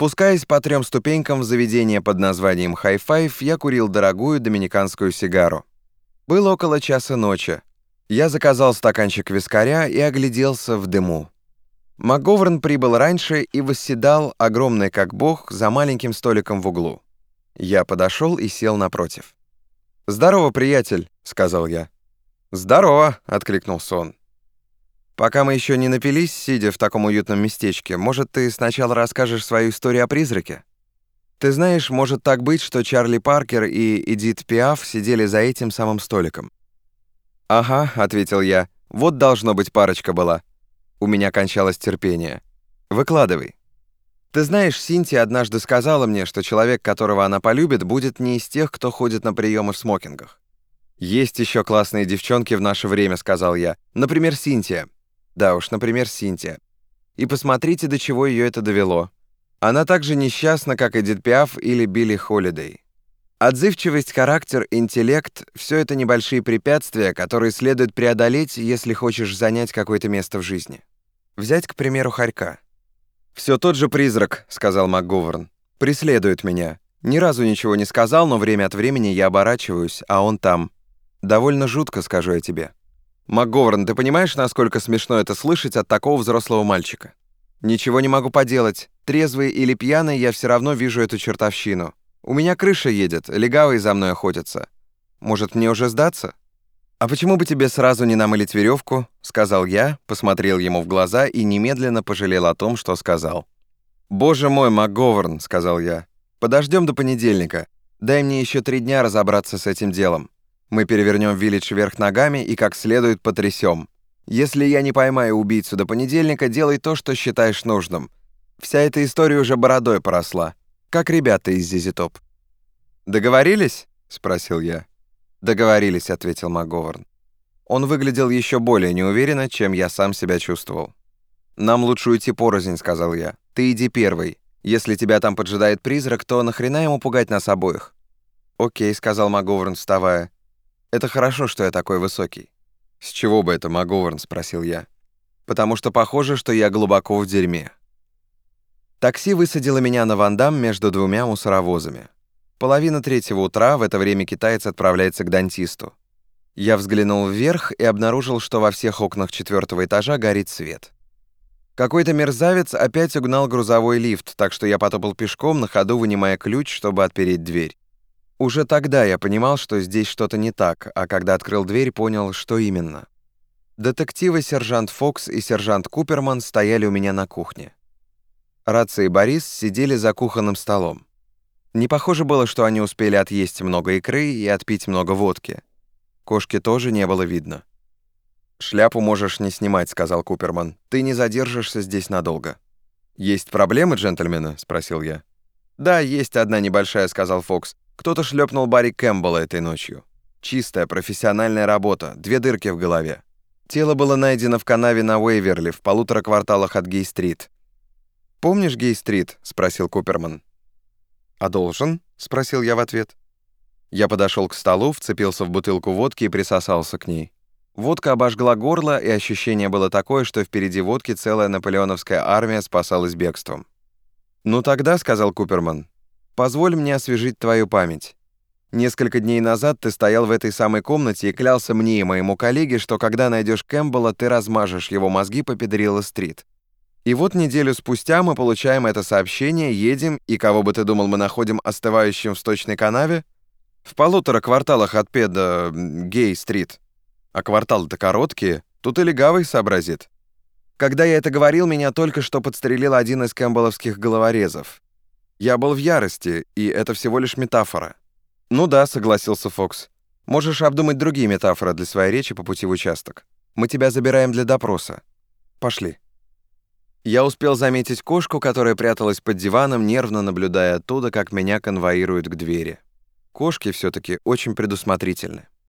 Спускаясь по трем ступенькам в заведение под названием «Хай-Файв», я курил дорогую доминиканскую сигару. Было около часа ночи. Я заказал стаканчик вискаря и огляделся в дыму. МакГоверн прибыл раньше и восседал, огромный как бог, за маленьким столиком в углу. Я подошел и сел напротив. «Здорово, приятель», — сказал я. «Здорово», — откликнулся он. «Пока мы еще не напились, сидя в таком уютном местечке, может, ты сначала расскажешь свою историю о призраке? Ты знаешь, может так быть, что Чарли Паркер и Эдит Пиаф сидели за этим самым столиком?» «Ага», — ответил я, — «вот должно быть парочка была». У меня кончалось терпение. «Выкладывай». «Ты знаешь, Синтия однажды сказала мне, что человек, которого она полюбит, будет не из тех, кто ходит на приемы в смокингах». «Есть еще классные девчонки в наше время», — сказал я. «Например, Синтия». «Да уж, например, Синтия». И посмотрите, до чего ее это довело. Она так же несчастна, как Эдит Пиаф или Билли Холидей. Отзывчивость, характер, интеллект — все это небольшие препятствия, которые следует преодолеть, если хочешь занять какое-то место в жизни. Взять, к примеру, Харька. «Все тот же призрак», — сказал МакГоверн. «Преследует меня. Ни разу ничего не сказал, но время от времени я оборачиваюсь, а он там. Довольно жутко, скажу я тебе. МакГоверн, ты понимаешь, насколько смешно это слышать от такого взрослого мальчика? Ничего не могу поделать. Трезвый или пьяный, я все равно вижу эту чертовщину. У меня крыша едет, легавые за мной охотятся. Может, мне уже сдаться? А почему бы тебе сразу не намылить веревку? сказал я, посмотрел ему в глаза и немедленно пожалел о том, что сказал. Боже мой, МакГоверн, сказал я. Подождем до понедельника. Дай мне еще три дня разобраться с этим делом. Мы перевернем Виллидж вверх ногами и как следует потрясем. Если я не поймаю убийцу до понедельника, делай то, что считаешь нужным. Вся эта история уже бородой поросла как ребята из Зизитоп. «Договорились?» — спросил я. «Договорились», — ответил МакГоверн. Он выглядел еще более неуверенно, чем я сам себя чувствовал. «Нам лучше уйти порознь», — сказал я. «Ты иди первый. Если тебя там поджидает призрак, то нахрена ему пугать нас обоих?» «Окей», — сказал МакГоверн, вставая. «Это хорошо, что я такой высокий». «С чего бы это, МакГоверн?» — спросил я. «Потому что похоже, что я глубоко в дерьме». Такси высадило меня на Вандам между двумя мусоровозами. Половина третьего утра, в это время китаец отправляется к дантисту. Я взглянул вверх и обнаружил, что во всех окнах четвертого этажа горит свет. Какой-то мерзавец опять угнал грузовой лифт, так что я потопал пешком, на ходу вынимая ключ, чтобы отпереть дверь. Уже тогда я понимал, что здесь что-то не так, а когда открыл дверь, понял, что именно. Детективы сержант Фокс и сержант Куперман стояли у меня на кухне. Рация и Борис сидели за кухонным столом. Не похоже было, что они успели отъесть много икры и отпить много водки. Кошки тоже не было видно. «Шляпу можешь не снимать», — сказал Куперман. «Ты не задержишься здесь надолго». «Есть проблемы, джентльмены?» — спросил я. «Да, есть одна небольшая», — сказал Фокс. «Кто-то шлепнул Барри Кэмпбелла этой ночью. Чистая, профессиональная работа, две дырки в голове. Тело было найдено в канаве на Уэйверли, в полутора кварталах от Гей-стрит. «Помнишь Гей-стрит?» — спросил Куперман. «А должен?» — спросил я в ответ. Я подошел к столу, вцепился в бутылку водки и присосался к ней. Водка обожгла горло, и ощущение было такое, что впереди водки целая наполеоновская армия спасалась бегством. «Ну тогда», — сказал Куперман, — «позволь мне освежить твою память. Несколько дней назад ты стоял в этой самой комнате и клялся мне и моему коллеге, что когда найдешь Кэмпбелла, ты размажешь его мозги по Педрилла-стрит. И вот неделю спустя мы получаем это сообщение, едем, и кого бы ты думал, мы находим остывающим в сточной канаве? В полутора кварталах от Педа Гей-стрит. А кварталы-то короткие, тут и легавый сообразит. Когда я это говорил, меня только что подстрелил один из кэмпбелловских головорезов. Я был в ярости, и это всего лишь метафора. «Ну да», — согласился Фокс. «Можешь обдумать другие метафоры для своей речи по пути в участок. Мы тебя забираем для допроса. Пошли». Я успел заметить кошку, которая пряталась под диваном, нервно наблюдая оттуда, как меня конвоируют к двери. Кошки все таки очень предусмотрительны.